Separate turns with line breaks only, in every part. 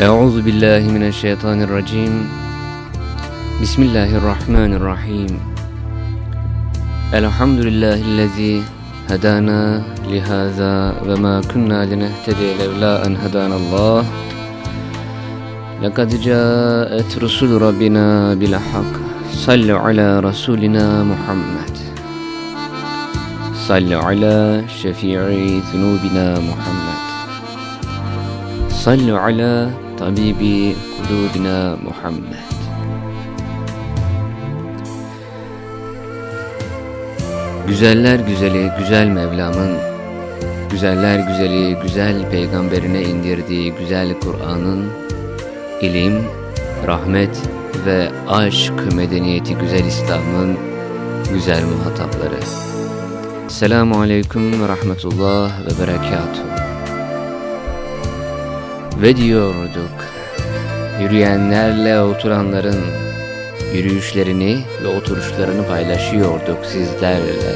Euzu billahi mineşşeytanirracim. Bismillahirrahmanirrahim. Elhamdülillahi'llezî hedana lihaza ve ma kunna linehtediye levla en hedanallah. Lekad caet rusul rabbina bil hak. Salli ala rasulina Muhammed. Salli ala şefii zunubina Muhammed. Salli ala على شفيع ذنوبنا محمد صلوا على طبيب قلوبنا محمد Güzeller güzeli güzel Mevlam'ın Güzeller güzeli güzel peygamberine indirdiği güzel Kur'an'ın ilim, rahmet ve aşk medeniyeti güzel İslam'ın güzel muhatapları. Selamun Aleyküm ve Rahmetullah ve Berekatuhu. Ve diyorduk, yürüyenlerle oturanların yürüyüşlerini ve oturuşlarını paylaşıyorduk sizlerle.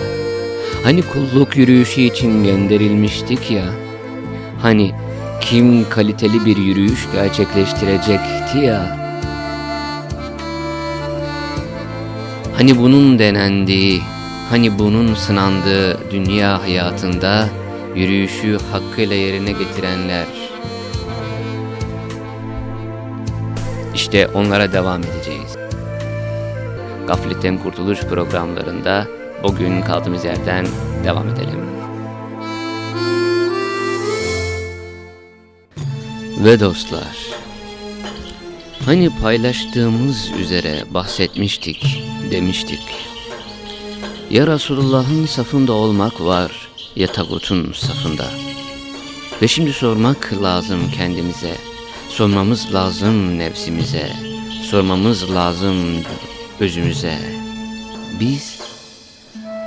Hani kulluk yürüyüşü için gönderilmiştik ya, hani kim kaliteli bir yürüyüş gerçekleştirecekti ya, hani bunun denendiği, hani bunun sınandığı dünya hayatında yürüyüşü hakkıyla yerine getirenler, İşte onlara devam edeceğiz. Gafletten Kurtuluş programlarında bugün kaldığımız yerden devam edelim. Ve dostlar, hani paylaştığımız üzere bahsetmiştik, demiştik. Ya Resulullah'ın safında olmak var ya tagutun safında. Ve şimdi sormak lazım kendimize. Sormamız lazım nefsimize, sormamız lazım özümüze. Biz,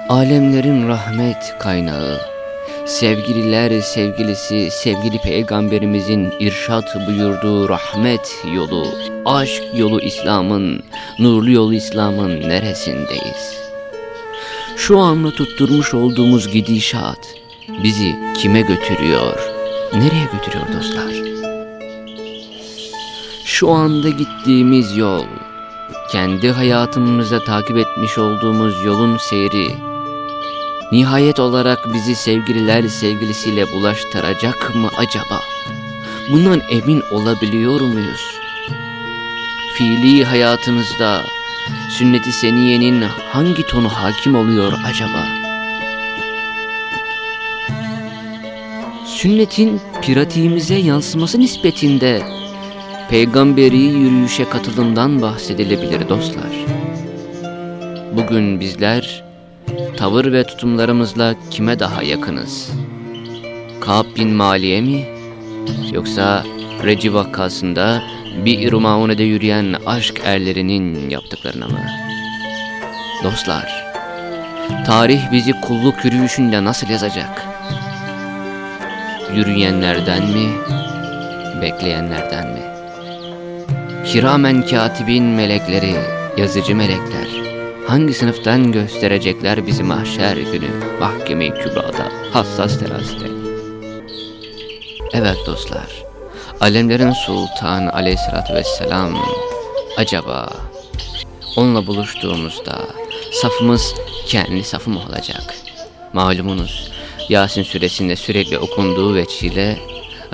alemlerin rahmet kaynağı, sevgililer sevgilisi, sevgili peygamberimizin irşat buyurduğu rahmet yolu, aşk yolu İslam'ın, nurlu yolu İslam'ın neresindeyiz? Şu anda tutturmuş olduğumuz gidişat bizi kime götürüyor, nereye götürüyor dostlar? Şu anda gittiğimiz yol, kendi hayatımızda takip etmiş olduğumuz yolun seyri, nihayet olarak bizi sevgililer sevgilisiyle bulaştıracak mı acaba? Bundan emin olabiliyor muyuz? Fiili hayatımızda sünnet-i seniyenin hangi tonu hakim oluyor acaba? Sünnetin pratiğimize yansıması nispetinde peygamberi yürüyüşe katılımdan bahsedilebilir dostlar. Bugün bizler tavır ve tutumlarımızla kime daha yakınız? Ka'b bin Maliye mi? Yoksa Reci vakasında bir Maune'de yürüyen aşk erlerinin yaptıklarına mı? Dostlar, tarih bizi kulluk yürüyüşünde nasıl yazacak? Yürüyenlerden mi, bekleyenlerden mi? Kiramen katibin melekleri, yazıcı melekler, hangi sınıftan gösterecekler bizi mahşer günü, mahkeme-i kübrada, hassas terazide. Evet dostlar, alemlerin sultanı aleyhissalatü vesselam, acaba onunla buluştuğumuzda safımız kendi safı mı olacak? Malumunuz, Yasin suresinde sürekli okunduğu veçile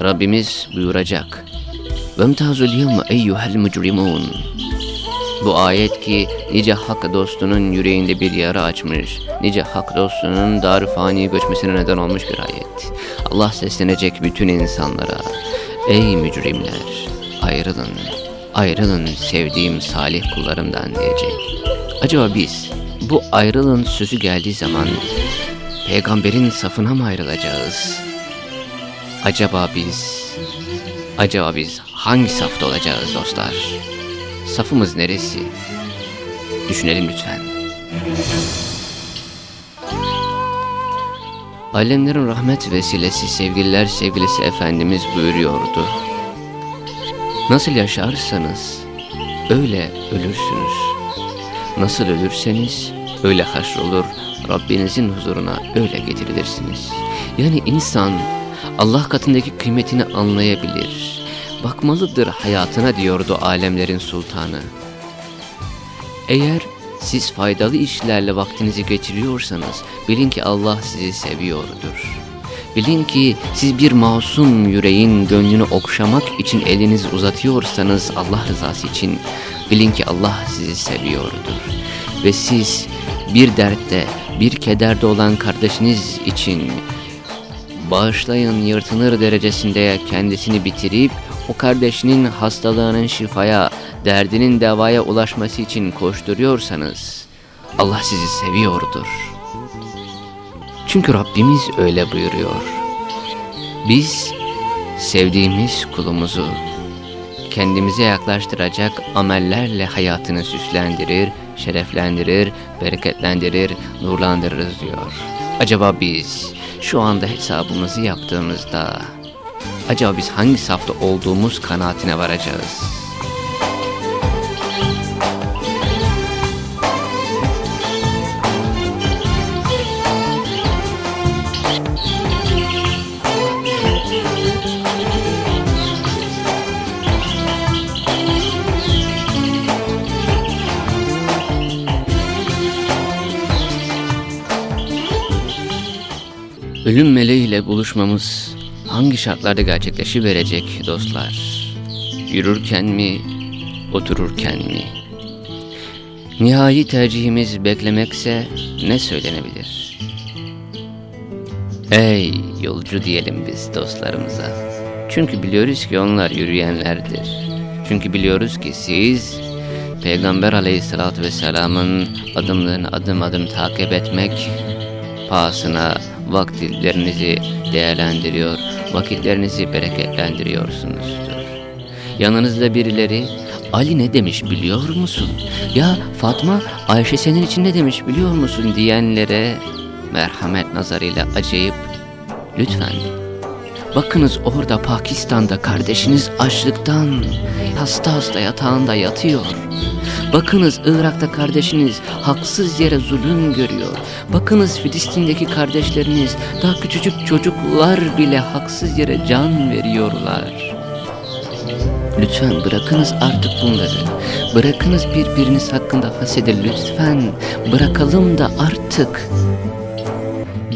Rabbimiz buyuracak. وَمْتَازُ الْيَوْمَ اَيُّهَا الْمُجْرِمُونَ Bu ayet ki nice hak dostunun yüreğinde bir yara açmış, nice hak dostunun dar fani göçmesine neden olmuş bir ayet. Allah seslenecek bütün insanlara, ey mücrimler, ayrılın, ayrılın sevdiğim salih kullarımdan diyecek. Acaba biz bu ayrılın sözü geldiği zaman peygamberin safına mı ayrılacağız? Acaba biz, acaba biz hangi safta olacağız dostlar? Safımız neresi? Düşünelim lütfen. Alemlerin rahmet vesilesi sevgililer sevgilisi Efendimiz buyuruyordu. Nasıl yaşarsanız öyle ölürsünüz. Nasıl ölürseniz öyle haşrolur Rabbinizin huzuruna öyle getirilirsiniz. Yani insan Allah katındaki kıymetini anlayabilir. Bakmalıdır hayatına diyordu alemlerin sultanı. Eğer siz faydalı işlerle vaktinizi geçiriyorsanız bilin ki Allah sizi seviyordur. Bilin ki siz bir masum yüreğin gönlünü okşamak için elinizi uzatıyorsanız Allah rızası için bilin ki Allah sizi seviyordur. Ve siz bir dertte, bir kederde olan kardeşiniz için bağışlayın yırtınır derecesinde kendisini bitirip o kardeşinin hastalığının şifaya, derdinin devaya ulaşması için koşturuyorsanız Allah sizi seviyordur. Çünkü Rabbimiz öyle buyuruyor. Biz sevdiğimiz kulumuzu kendimize yaklaştıracak amellerle hayatını süslendirir, şereflendirir, bereketlendirir, nurlandırırız diyor. Acaba biz şu anda hesabımızı yaptığımızda acaba biz hangi safta olduğumuz kanaatine varacağız? Ölüm meleğiyle buluşmamız hangi şartlarda gerçekleşiverecek dostlar? Yürürken mi, otururken mi? Nihai tercihimiz beklemekse ne söylenebilir? Ey yolcu diyelim biz dostlarımıza. Çünkü biliyoruz ki onlar yürüyenlerdir. Çünkü biliyoruz ki siz Peygamber aleyhissalatü vesselamın adımlarını adım adım takip etmek pahasına vakitlerinizi değerlendiriyor, vakitlerinizi bereketlendiriyorsunuzdur. Yanınızda birileri Ali ne demiş biliyor musun? Ya Fatma Ayşe senin için ne demiş biliyor musun diyenlere merhamet nazarıyla acıyıp lütfen bakınız orada Pakistan'da kardeşiniz açlıktan hasta hasta yatağında yatıyor. Bakınız Irak'ta kardeşiniz haksız yere zulüm görüyor. Bakınız Filistin'deki kardeşleriniz daha küçücük çocuklar bile haksız yere can veriyorlar. Lütfen bırakınız artık bunları. Bırakınız birbiriniz hakkında hasede lütfen. Bırakalım da artık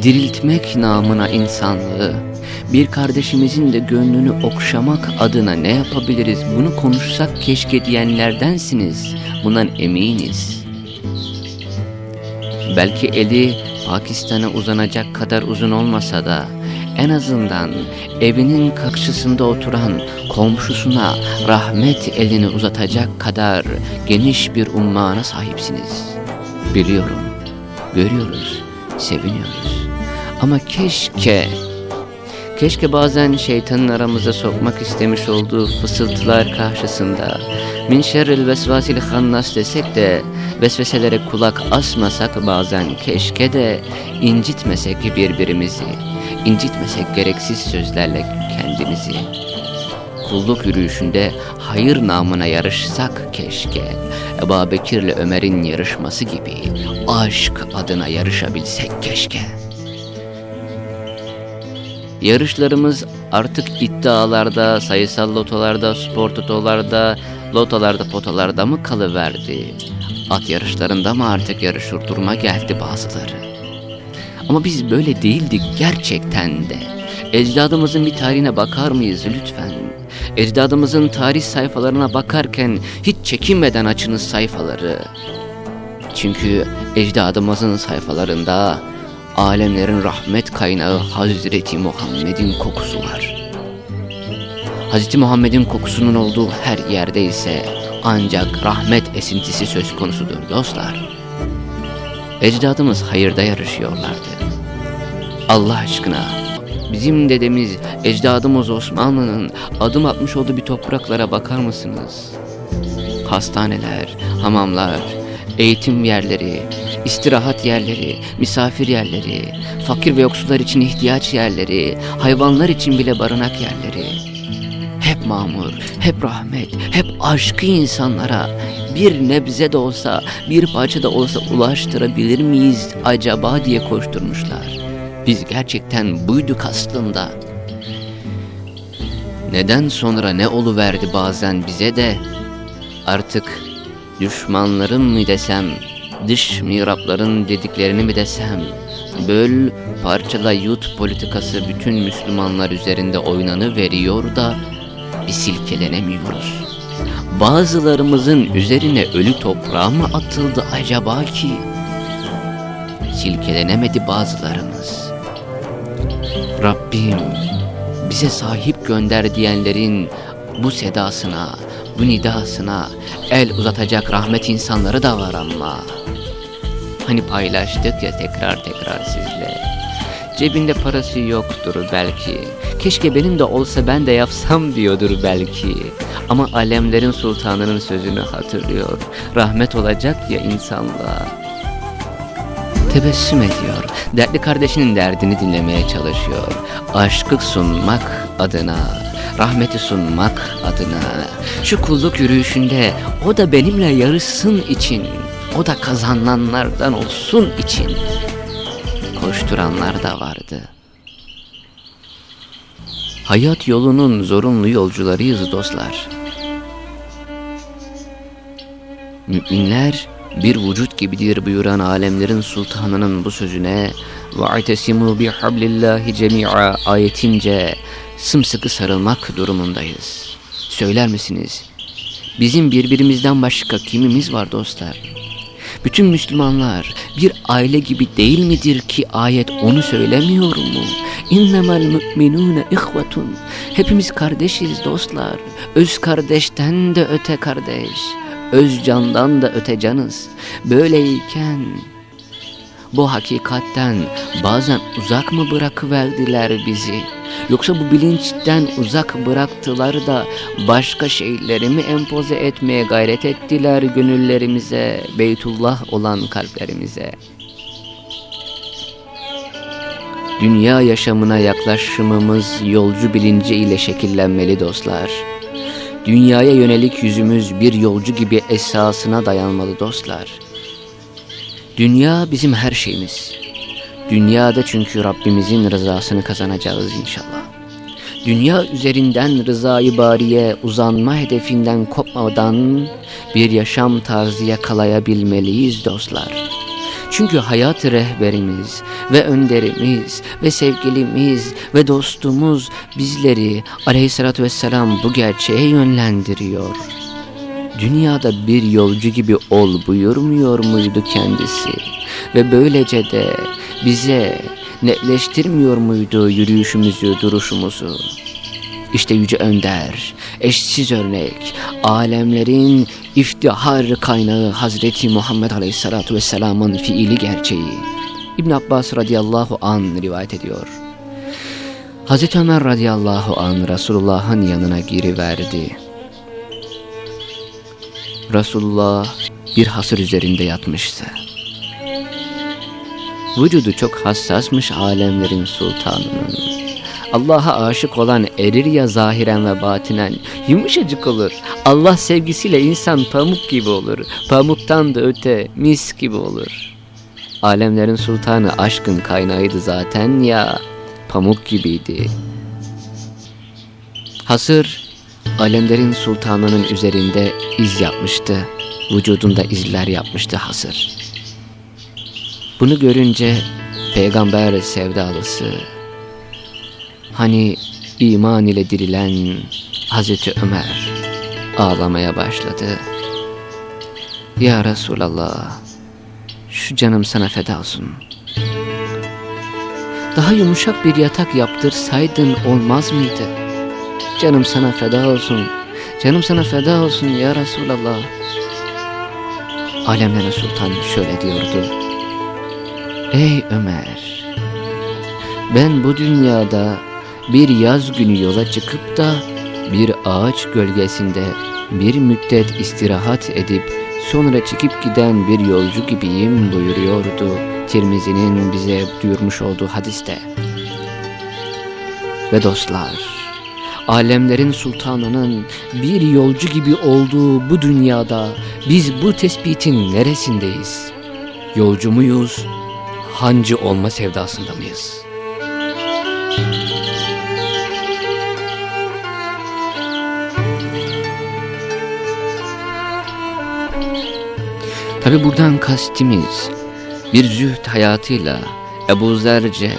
diriltmek namına insanlığı bir kardeşimizin de gönlünü okşamak adına ne yapabiliriz bunu konuşsak keşke diyenlerdensiniz. Bundan eminiz. Belki eli Pakistan'a uzanacak kadar uzun olmasa da en azından evinin karşısında oturan komşusuna rahmet elini uzatacak kadar geniş bir ummana sahipsiniz. Biliyorum, görüyoruz, seviniyoruz. Ama keşke Keşke bazen şeytanın aramıza sokmak istemiş olduğu fısıltılar karşısında min şerril vesvasil hannas desek de vesveselere kulak asmasak bazen keşke de incitmesek birbirimizi, incitmesek gereksiz sözlerle kendimizi. Kulluk yürüyüşünde hayır namına yarışsak keşke. Ebu Bekir'le Ömer'in yarışması gibi aşk adına yarışabilsek keşke. Yarışlarımız artık iddialarda, sayısal lotolarda, spor totolarda, lotolarda, potalarda mı kalıverdi? At yarışlarında mı artık yarışır duruma geldi bazıları? Ama biz böyle değildik gerçekten de. Ecdadımızın bir tarihine bakar mıyız lütfen? Ecdadımızın tarih sayfalarına bakarken hiç çekinmeden açınız sayfaları. Çünkü ecdadımızın sayfalarında alemlerin rahmet kaynağı Hazreti Muhammed'in kokusu var. Hazreti Muhammed'in kokusunun olduğu her yerde ise ancak rahmet esintisi söz konusudur dostlar. Ecdadımız hayırda yarışıyorlardı. Allah aşkına bizim dedemiz, ecdadımız Osmanlı'nın adım atmış olduğu bir topraklara bakar mısınız? Hastaneler, hamamlar, eğitim yerleri, istirahat yerleri, misafir yerleri, fakir ve yoksullar için ihtiyaç yerleri, hayvanlar için bile barınak yerleri. Hep mamur, hep rahmet, hep aşkı insanlara bir nebze de olsa, bir parça da olsa ulaştırabilir miyiz acaba diye koşturmuşlar. Biz gerçekten buyduk aslında. Neden sonra ne oluverdi bazen bize de artık düşmanlarım mı desem, dış mirapların dediklerini mi desem, böl, parçala, yut politikası bütün Müslümanlar üzerinde oynanı veriyor da bir silkelenemiyoruz. Bazılarımızın üzerine ölü toprağa mı atıldı acaba ki? Silkelenemedi bazılarımız. Rabbim bize sahip gönder diyenlerin bu sedasına, bu nidasına el uzatacak rahmet insanları da var ama. Hani paylaştık ya tekrar tekrar sizle. Cebinde parası yoktur belki. Keşke benim de olsa ben de yapsam diyordur belki. Ama alemlerin sultanının sözünü hatırlıyor. Rahmet olacak ya insanlığa. Tebessüm ediyor. Dertli kardeşinin derdini dinlemeye çalışıyor. Aşkı sunmak adına, rahmeti sunmak adına. Şu kulluk yürüyüşünde o da benimle yarışsın için, o da kazananlardan olsun için koşturanlar da vardı. Hayat yolunun zorunlu yolcularıyız dostlar. Müminler bir vücut gibidir buyuran alemlerin sultanının bu sözüne وَاَعْتَسِمُوا بِحَبْلِ اللّٰهِ جَمِيعًا ayetince sımsıkı sarılmak durumundayız. Söyler misiniz? Bizim birbirimizden başka kimimiz var dostlar? Bütün Müslümanlar bir aile gibi değil midir ki ayet onu söylemiyor mu? İnnemel müminune ihvetun. Hepimiz kardeşiz dostlar. Öz kardeşten de öte kardeş. Öz candan da öte canız. Böyleyken bu hakikatten bazen uzak mı bırakıverdiler bizi? Yoksa bu bilinçten uzak bıraktılar da başka şeyleri mi empoze etmeye gayret ettiler gönüllerimize, Beytullah olan kalplerimize? Dünya yaşamına yaklaşımımız yolcu bilinci ile şekillenmeli dostlar. Dünyaya yönelik yüzümüz bir yolcu gibi esasına dayanmalı dostlar. Dünya bizim her şeyimiz. Dünyada çünkü Rabbimizin rızasını kazanacağız inşallah. Dünya üzerinden rızayı bariye uzanma hedefinden kopmadan bir yaşam tarzı yakalayabilmeliyiz dostlar. Çünkü hayat rehberimiz ve önderimiz ve sevgilimiz ve dostumuz bizleri aleyhissalatü vesselam bu gerçeğe yönlendiriyor. Dünyada bir yolcu gibi ol buyurmuyor muydu kendisi? Ve böylece de bize netleştirmiyor muydu yürüyüşümüzü, duruşumuzu? İşte Yüce Önder, eşsiz örnek, alemlerin iftihar kaynağı Hazreti Muhammed Aleyhisselatü Vesselam'ın fiili gerçeği. İbn Abbas radıyallahu an rivayet ediyor. Hazreti Ömer radıyallahu an Resulullah'ın yanına giriverdi. Resulullah bir hasır üzerinde yatmıştı. Vücudu çok hassasmış alemlerin sultanının. Allah'a aşık olan erir ya zahiren ve batinen yumuşacık olur. Allah sevgisiyle insan pamuk gibi olur. Pamuktan da öte mis gibi olur. Alemlerin sultanı aşkın kaynağıydı zaten ya pamuk gibiydi. Hasır alemlerin sultanının üzerinde iz yapmıştı. Vücudunda izler yapmıştı hasır. Bunu görünce peygamber sevdalısı hani iman ile dirilen Hazreti Ömer ağlamaya başladı. Ya Resulallah şu canım sana feda olsun. Daha yumuşak bir yatak yaptırsaydın olmaz mıydı? Canım sana feda olsun. Canım sana feda olsun ya Resulallah. Alemlerin sultan şöyle diyordu. Ey Ömer! Ben bu dünyada bir yaz günü yola çıkıp da bir ağaç gölgesinde bir müddet istirahat edip sonra çıkıp giden bir yolcu gibiyim buyuruyordu Tirmizi'nin bize duyurmuş olduğu hadiste. Ve dostlar, alemlerin sultanının bir yolcu gibi olduğu bu dünyada biz bu tespitin neresindeyiz? Yolcu muyuz? hancı olma sevdasında mıyız? Tabi buradan kastimiz bir züht hayatıyla Ebu Zerce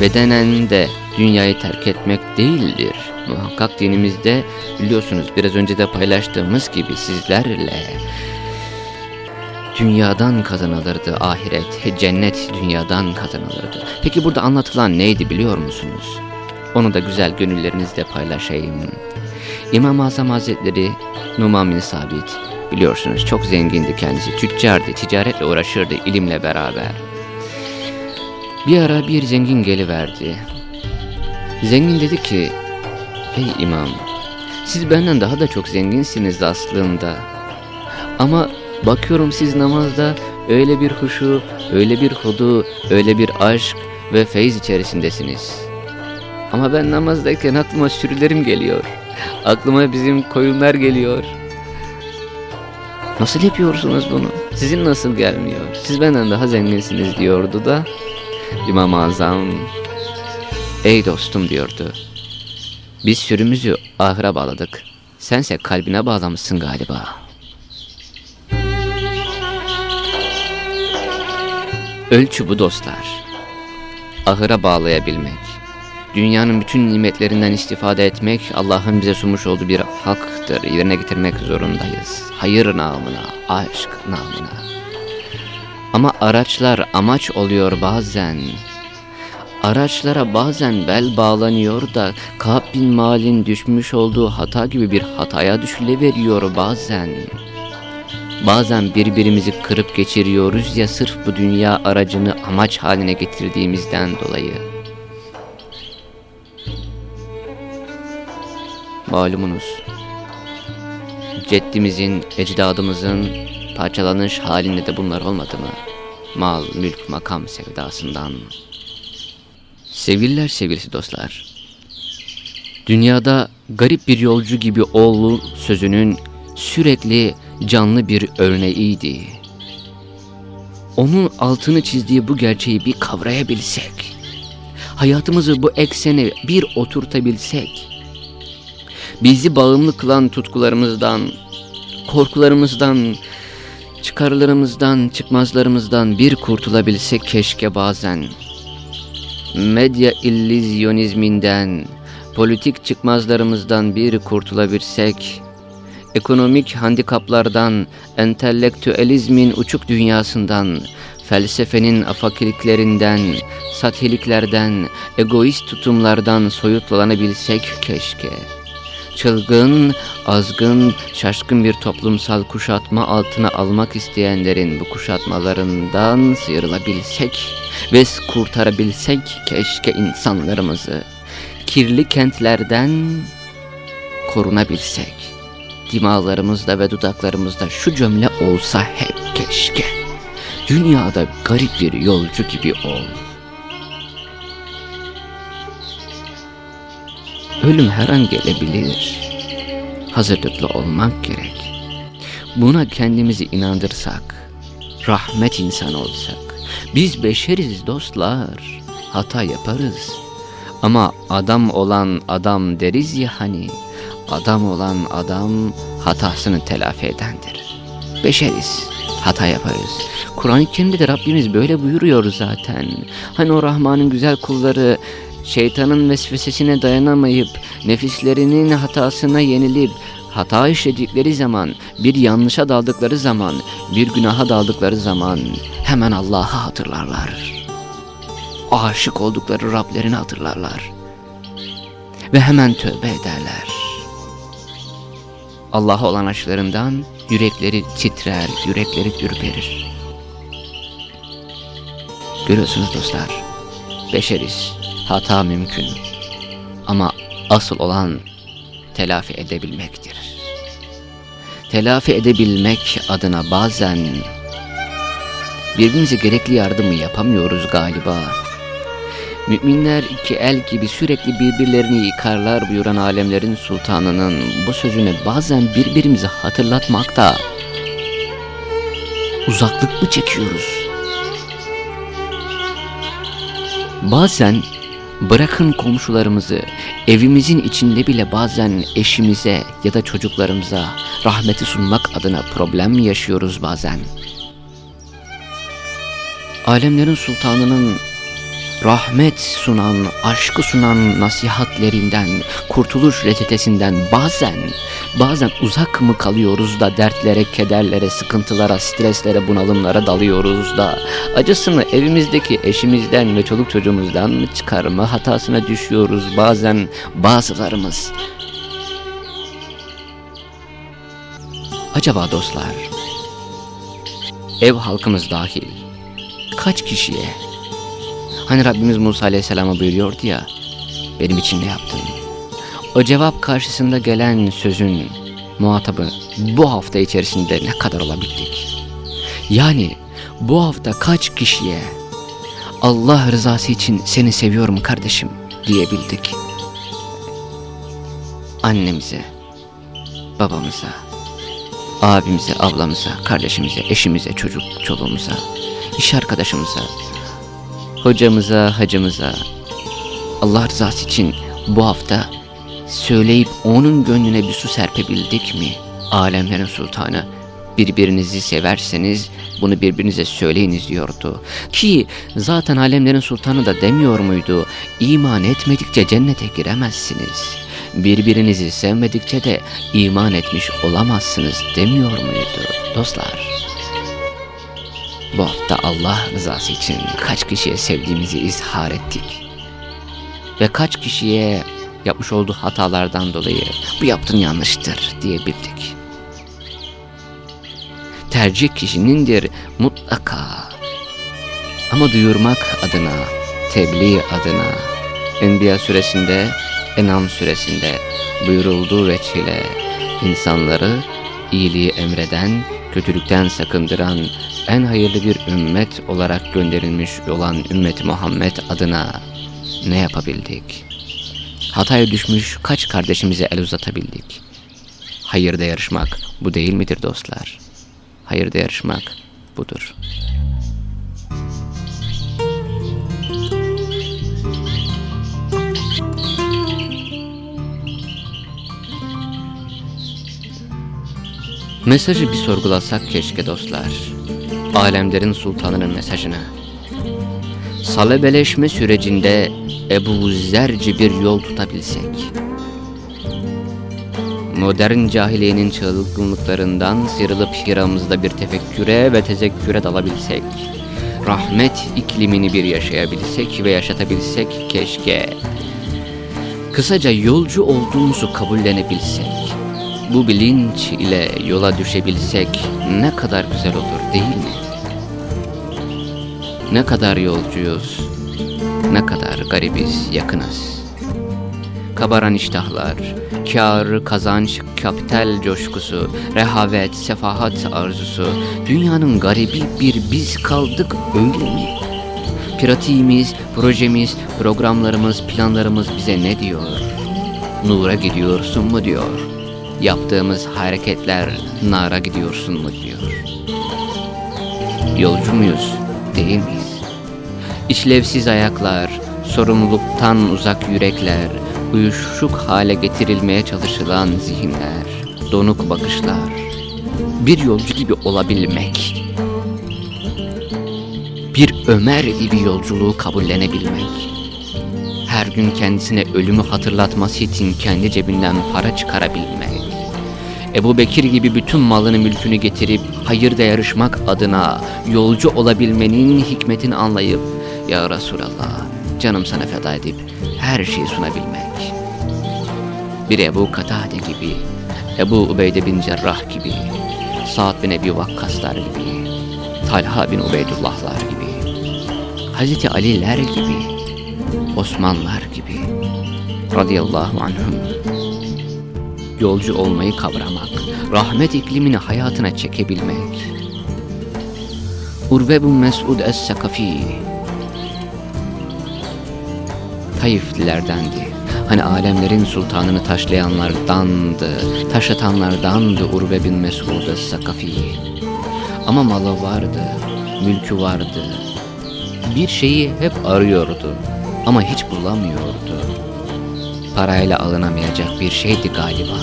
bedenen de dünyayı terk etmek değildir. Muhakkak dinimizde biliyorsunuz biraz önce de paylaştığımız gibi sizlerle dünyadan kazanılırdı ahiret, cennet dünyadan kazanılırdı. Peki burada anlatılan neydi biliyor musunuz? Onu da güzel gönüllerinizle paylaşayım. İmam-ı Azam Hazretleri Numan bin Sabit biliyorsunuz çok zengindi kendisi, tüccardı, ticaretle uğraşırdı ilimle beraber. Bir ara bir zengin geliverdi. Zengin dedi ki, ey imam, siz benden daha da çok zenginsiniz aslında. Ama bakıyorum siz namazda öyle bir huşu, öyle bir hudu, öyle bir aşk ve feyz içerisindesiniz. Ama ben namazdayken aklıma sürülerim geliyor. Aklıma bizim koyunlar geliyor. Nasıl yapıyorsunuz bunu? Sizin nasıl gelmiyor? Siz benden daha zenginsiniz diyordu da İmam-ı Azam Ey dostum diyordu. Biz sürümüzü ahıra bağladık. Sense kalbine bağlamışsın galiba. Ölçü bu dostlar. Ahıra bağlayabilmek. Dünyanın bütün nimetlerinden istifade etmek Allah'ın bize sunmuş olduğu bir haktır. Yerine getirmek zorundayız. Hayır namına, aşk namına. Ama araçlar amaç oluyor bazen. Araçlara bazen bel bağlanıyor da Ka'b bin Malin düşmüş olduğu hata gibi bir hataya düşüleveriyor bazen. Bazen birbirimizi kırıp geçiriyoruz ya sırf bu dünya aracını amaç haline getirdiğimizden dolayı. Malumunuz, ceddimizin, ecdadımızın parçalanış halinde de bunlar olmadı mı? Mal, mülk, makam sevdasından. Sevgililer sevgilisi dostlar. Dünyada garip bir yolcu gibi oğlu sözünün sürekli canlı bir örneğiydi. Onun altını çizdiği bu gerçeği bir kavrayabilsek, hayatımızı bu eksene bir oturtabilsek, bizi bağımlı kılan tutkularımızdan, korkularımızdan, çıkarlarımızdan, çıkmazlarımızdan bir kurtulabilsek keşke bazen. Medya illüzyonizminden, politik çıkmazlarımızdan bir kurtulabilsek, ekonomik handikaplardan, entelektüelizmin uçuk dünyasından, felsefenin afakiliklerinden, satiliklerden, egoist tutumlardan soyutlanabilsek keşke.'' çılgın, azgın, şaşkın bir toplumsal kuşatma altına almak isteyenlerin bu kuşatmalarından sıyrılabilsek ve kurtarabilsek keşke insanlarımızı kirli kentlerden korunabilsek. Dimalarımızda ve dudaklarımızda şu cümle olsa hep keşke. Dünyada garip bir yolcu gibi ol. Ölüm her an gelebilir. Hazırlıklı olmak gerek. Buna kendimizi inandırsak, rahmet insan olsak, biz beşeriz dostlar, hata yaparız. Ama adam olan adam deriz ya hani, adam olan adam hatasını telafi edendir. Beşeriz, hata yaparız. Kur'an-ı Kerim'de de Rabbimiz böyle buyuruyor zaten. Hani o Rahman'ın güzel kulları şeytanın vesvesesine dayanamayıp nefislerinin hatasına yenilip hata işledikleri zaman, bir yanlışa daldıkları zaman, bir günaha daldıkları zaman hemen Allah'ı hatırlarlar. Aşık oldukları Rablerini hatırlarlar. Ve hemen tövbe ederler. Allah'a olan aşklarından yürekleri titrer, yürekleri ürperir. Görüyorsunuz dostlar, beşeriz hata mümkün. Ama asıl olan telafi edebilmektir. Telafi edebilmek adına bazen birbirimize gerekli yardımı yapamıyoruz galiba. Müminler iki el gibi sürekli birbirlerini yıkarlar buyuran alemlerin sultanının bu sözünü bazen birbirimize hatırlatmakta uzaklık mı çekiyoruz? Bazen Bırakın komşularımızı, evimizin içinde bile bazen eşimize ya da çocuklarımıza rahmeti sunmak adına problem mi yaşıyoruz bazen? alemlerin sultanının rahmet sunan, aşkı sunan nasihatlerinden, kurtuluş reçetesinden bazen, bazen uzak mı kalıyoruz da dertlere, kederlere, sıkıntılara, streslere, bunalımlara dalıyoruz da acısını evimizdeki eşimizden ve çoluk çocuğumuzdan mı çıkarma hatasına düşüyoruz bazen bazılarımız. Acaba dostlar, ev halkımız dahil kaç kişiye Hani Rabbimiz Musa Aleyhisselam'a buyuruyordu ya, benim için ne yaptın? O cevap karşısında gelen sözün muhatabı bu hafta içerisinde ne kadar olabildik? Yani bu hafta kaç kişiye Allah rızası için seni seviyorum kardeşim diyebildik? Annemize, babamıza, abimize, ablamıza, kardeşimize, eşimize, çocuk, çoluğumuza, iş arkadaşımıza, hocamıza, hacımıza Allah rızası için bu hafta söyleyip onun gönlüne bir su serpebildik mi? Alemlerin sultanı birbirinizi severseniz bunu birbirinize söyleyiniz diyordu. Ki zaten alemlerin sultanı da demiyor muydu? İman etmedikçe cennete giremezsiniz. Birbirinizi sevmedikçe de iman etmiş olamazsınız demiyor muydu dostlar? Bu hafta Allah rızası için kaç kişiye sevdiğimizi izhar ettik. Ve kaç kişiye yapmış olduğu hatalardan dolayı bu yaptığın yanlıştır diyebildik. Tercih kişinindir mutlaka. Ama duyurmak adına, tebliğ adına, Enbiya suresinde, Enam suresinde buyurulduğu veçile insanları iyiliği emreden, kötülükten sakındıran en hayırlı bir ümmet olarak gönderilmiş olan ümmet Muhammed adına ne yapabildik? Hataya düşmüş kaç kardeşimize el uzatabildik? Hayırda yarışmak bu değil midir dostlar? Hayırda yarışmak budur. Mesajı bir sorgulasak keşke dostlar. Alemlerin sultanının mesajını. Salebeleşme sürecinde Ebu Zerci bir yol tutabilsek. Modern cahiliyenin çılgınlıklarından sıyrılıp hiramızda bir tefekküre ve tezekküre dalabilsek. Rahmet iklimini bir yaşayabilsek ve yaşatabilsek keşke. Kısaca yolcu olduğumuzu kabullenebilsek bu bilinç ile yola düşebilsek ne kadar güzel olur değil mi? Ne kadar yolcuyuz, ne kadar garibiz, yakınız. Kabaran iştahlar, kar, kazanç, kapital coşkusu, rehavet, sefahat arzusu, dünyanın garibi bir biz kaldık öyle mi? Pratiğimiz, projemiz, programlarımız, planlarımız bize ne diyor? Nura gidiyorsun mu diyor Yaptığımız hareketler nara gidiyorsun mu diyor. Yolcu muyuz değil miyiz? İşlevsiz ayaklar, sorumluluktan uzak yürekler, uyuşuk hale getirilmeye çalışılan zihinler, donuk bakışlar, bir yolcu gibi olabilmek, bir Ömer gibi yolculuğu kabullenebilmek, her gün kendisine ölümü hatırlatması için kendi cebinden para çıkarabilmek, Ebu Bekir gibi bütün malını mülkünü getirip hayırda yarışmak adına yolcu olabilmenin hikmetini anlayıp Ya Resulallah canım sana feda edip her şeyi sunabilmek. Bir Ebu Katade gibi, Ebu Ubeyde bin Cerrah gibi, Sa'd bin Ebi Vakkaslar gibi, Talha bin Ubeydullahlar gibi, Hazreti Ali'ler gibi, Osmanlar gibi, radıyallahu anhum yolcu olmayı kavramak, rahmet iklimini hayatına çekebilmek. Urve bin Mesud Es-Sakafi Taiflilerdendi. Hani alemlerin sultanını taşlayanlardandı, taşatanlardandı Urve bin Mesud Es-Sakafi. Ama malı vardı, mülkü vardı. Bir şeyi hep arıyordu ama hiç bulamıyordu parayla alınamayacak bir şeydi galiba.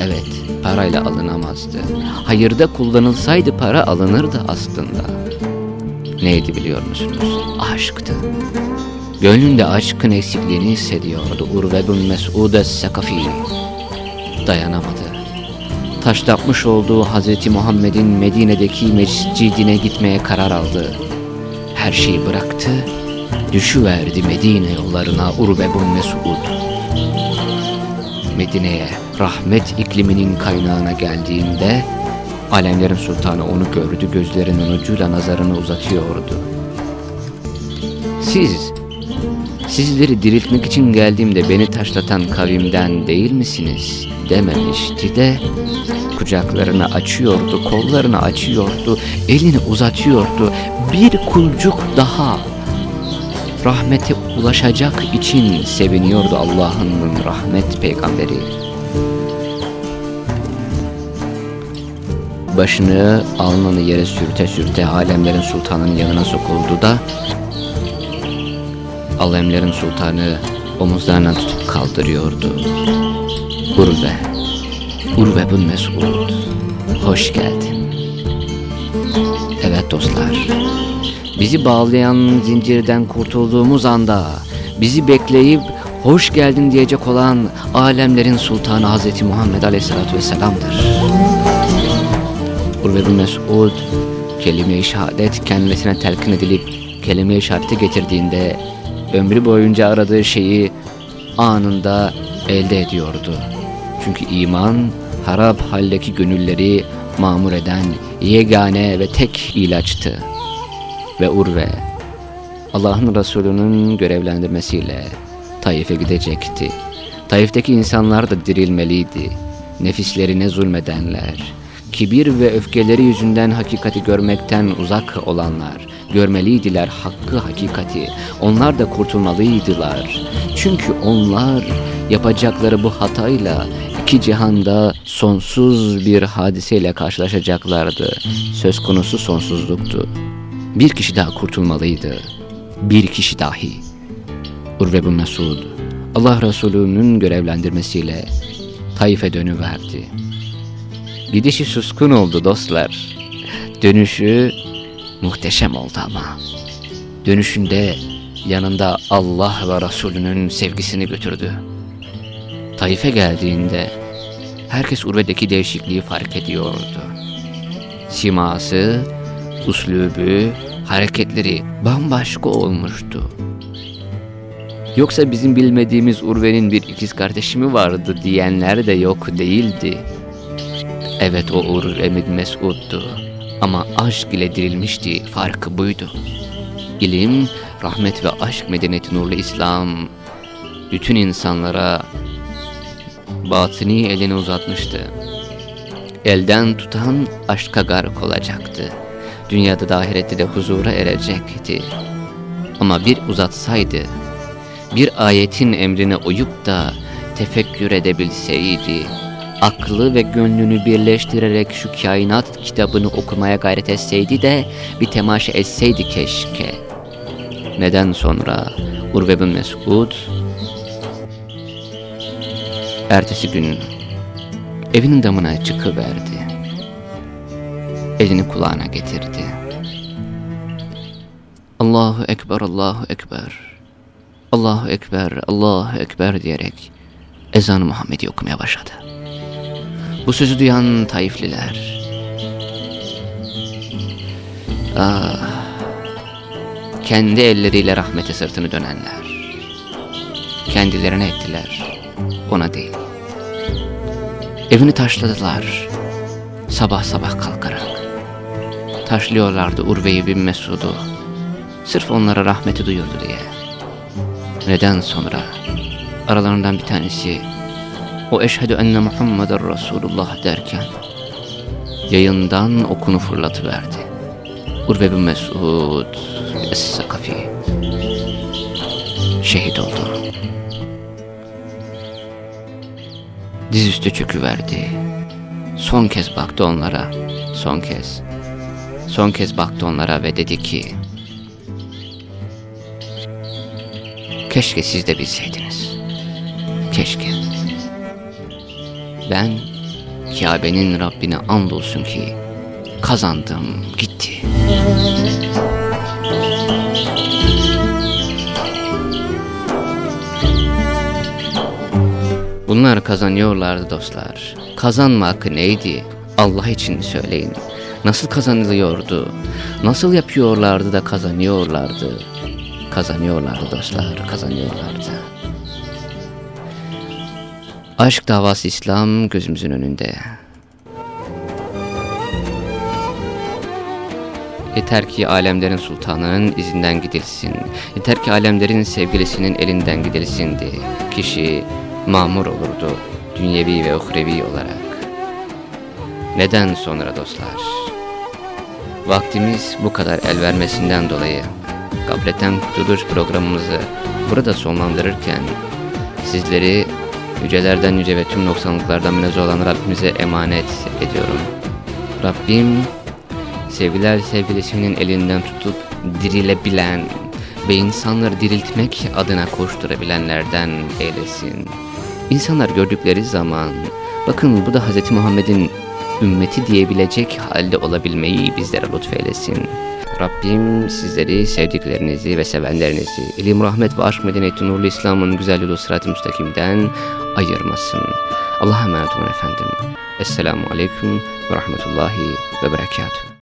Evet, parayla alınamazdı. Hayırda kullanılsaydı para alınırdı aslında. neydi biliyor musunuz? Aşktı. Gönlünde aşkın eksikliğini hissediyordu Urve bin Mes'ud es-Sekafi. Dayanamadı. Taşlatmış olduğu Hazreti Muhammed'in Medine'deki mescidine gitmeye karar aldı. Her şeyi bıraktı, düşüverdi Medine yollarına Urve bin Mes'ud. Medine'ye rahmet ikliminin kaynağına geldiğinde alemlerin sultanı onu gördü gözlerinin ucuyla nazarını uzatıyordu. Siz sizleri diriltmek için geldiğimde beni taşlatan kavimden değil misiniz dememişti de kucaklarını açıyordu, kollarını açıyordu, elini uzatıyordu. Bir kulcuk daha rahmete ulaşacak için seviniyordu Allah'ın rahmet peygamberi. Başını alnını yere sürte sürte alemlerin sultanının yanına sokuldu da alemlerin sultanı omuzlarından tutup kaldırıyordu. Urve, Urve bin Mesud, hoş geldin. Evet dostlar, bizi bağlayan zincirden kurtulduğumuz anda, bizi bekleyip hoş geldin diyecek olan alemlerin sultanı Hazreti Muhammed Aleyhisselatü Vesselam'dır. Urve bin Mesud, kelime-i şehadet kendisine telkin edilip kelime-i şehadeti getirdiğinde ömrü boyunca aradığı şeyi anında elde ediyordu. Çünkü iman harap haldeki gönülleri mamur eden yegane ve tek ilaçtı. Ve Urve Allah'ın Resulü'nün görevlendirmesiyle Taif'e gidecekti. Taif'teki insanlar da dirilmeliydi. Nefislerine zulmedenler, kibir ve öfkeleri yüzünden hakikati görmekten uzak olanlar, görmeliydiler hakkı hakikati. Onlar da kurtulmalıydılar. Çünkü onlar yapacakları bu hatayla iki cihanda sonsuz bir hadiseyle karşılaşacaklardı. Söz konusu sonsuzluktu. Bir kişi daha kurtulmalıydı. Bir kişi dahi. Urve bin Mesud, Allah Resulü'nün görevlendirmesiyle Taif'e dönüverdi. Gidişi suskun oldu dostlar. Dönüşü muhteşem oldu ama. Dönüşünde yanında Allah ve Resulünün sevgisini götürdü. Taif'e geldiğinde herkes Urve'deki değişikliği fark ediyordu. Siması, uslubü, hareketleri bambaşka olmuştu. Yoksa bizim bilmediğimiz Urve'nin bir ikiz kardeşi mi vardı diyenler de yok değildi. Evet o Urve Mesud'du. Ama aşk ile dirilmişti, farkı buydu. İlim, rahmet ve aşk medeniyeti nurlu İslam, bütün insanlara batini elini uzatmıştı. Elden tutan aşka gark olacaktı. Dünyada da ahirette de huzura erecekti. Ama bir uzatsaydı, bir ayetin emrine uyup da tefekkür edebilseydi, aklı ve gönlünü birleştirerek şu kainat kitabını okumaya gayret etseydi de bir temaşa etseydi keşke. Neden sonra Urve bin Mesud ertesi gün evinin damına çıkıverdi. Elini kulağına getirdi. Allahu Ekber, Allahu Ekber. Allahu Ekber, Allahu Ekber diyerek ezan-ı Muhammed'i okumaya başladı. Bu sözü duyan Taifliler. Ah, kendi elleriyle rahmete sırtını dönenler. Kendilerine ettiler, ona değil. Evini taşladılar, sabah sabah kalkarak. Taşlıyorlardı Urve'yi bin Mesud'u, sırf onlara rahmeti duyurdu diye. Neden sonra aralarından bir tanesi o eşhedü enne Muhammeden Resulullah derken yayından okunu fırlatıverdi. Urve bin Mesud Es-Sakafi şehit oldu. Dizüstü çöküverdi. Son kez baktı onlara. Son kez. Son kez baktı onlara ve dedi ki Keşke siz de bilseydiniz. Keşke. Ben Kabe'nin Rabbine andolsun ki kazandım gitti. Bunlar kazanıyorlardı dostlar. Kazanmak neydi? Allah için söyleyin. Nasıl kazanılıyordu? Nasıl yapıyorlardı da kazanıyorlardı? Kazanıyorlardı dostlar, kazanıyorlardı. Aşk davası İslam gözümüzün önünde. Yeter ki alemlerin sultanının izinden gidilsin. Yeter ki alemlerin sevgilisinin elinden gidilsindi. Kişi mamur olurdu dünyevi ve uhrevi olarak. Neden sonra dostlar? Vaktimiz bu kadar el vermesinden dolayı Gafletten Kurtuluş programımızı burada sonlandırırken sizleri yücelerden yüce ve tüm noksanlıklardan münezzeh olan Rabbimize emanet ediyorum. Rabbim sevgiler sevgilisinin elinden tutup dirilebilen ve insanları diriltmek adına koşturabilenlerden eylesin. İnsanlar gördükleri zaman bakın bu da Hz. Muhammed'in ümmeti diyebilecek halde olabilmeyi bizlere lütfeylesin. Rabbim sizleri sevdiklerinizi ve sevenlerinizi ilim, rahmet ve aşk medeniyeti nurlu İslam'ın güzel yolu sırat-ı müstakimden ayırmasın. Allah'a emanet olun efendim. Esselamu Aleyküm ve Rahmetullahi ve Berekatuhu.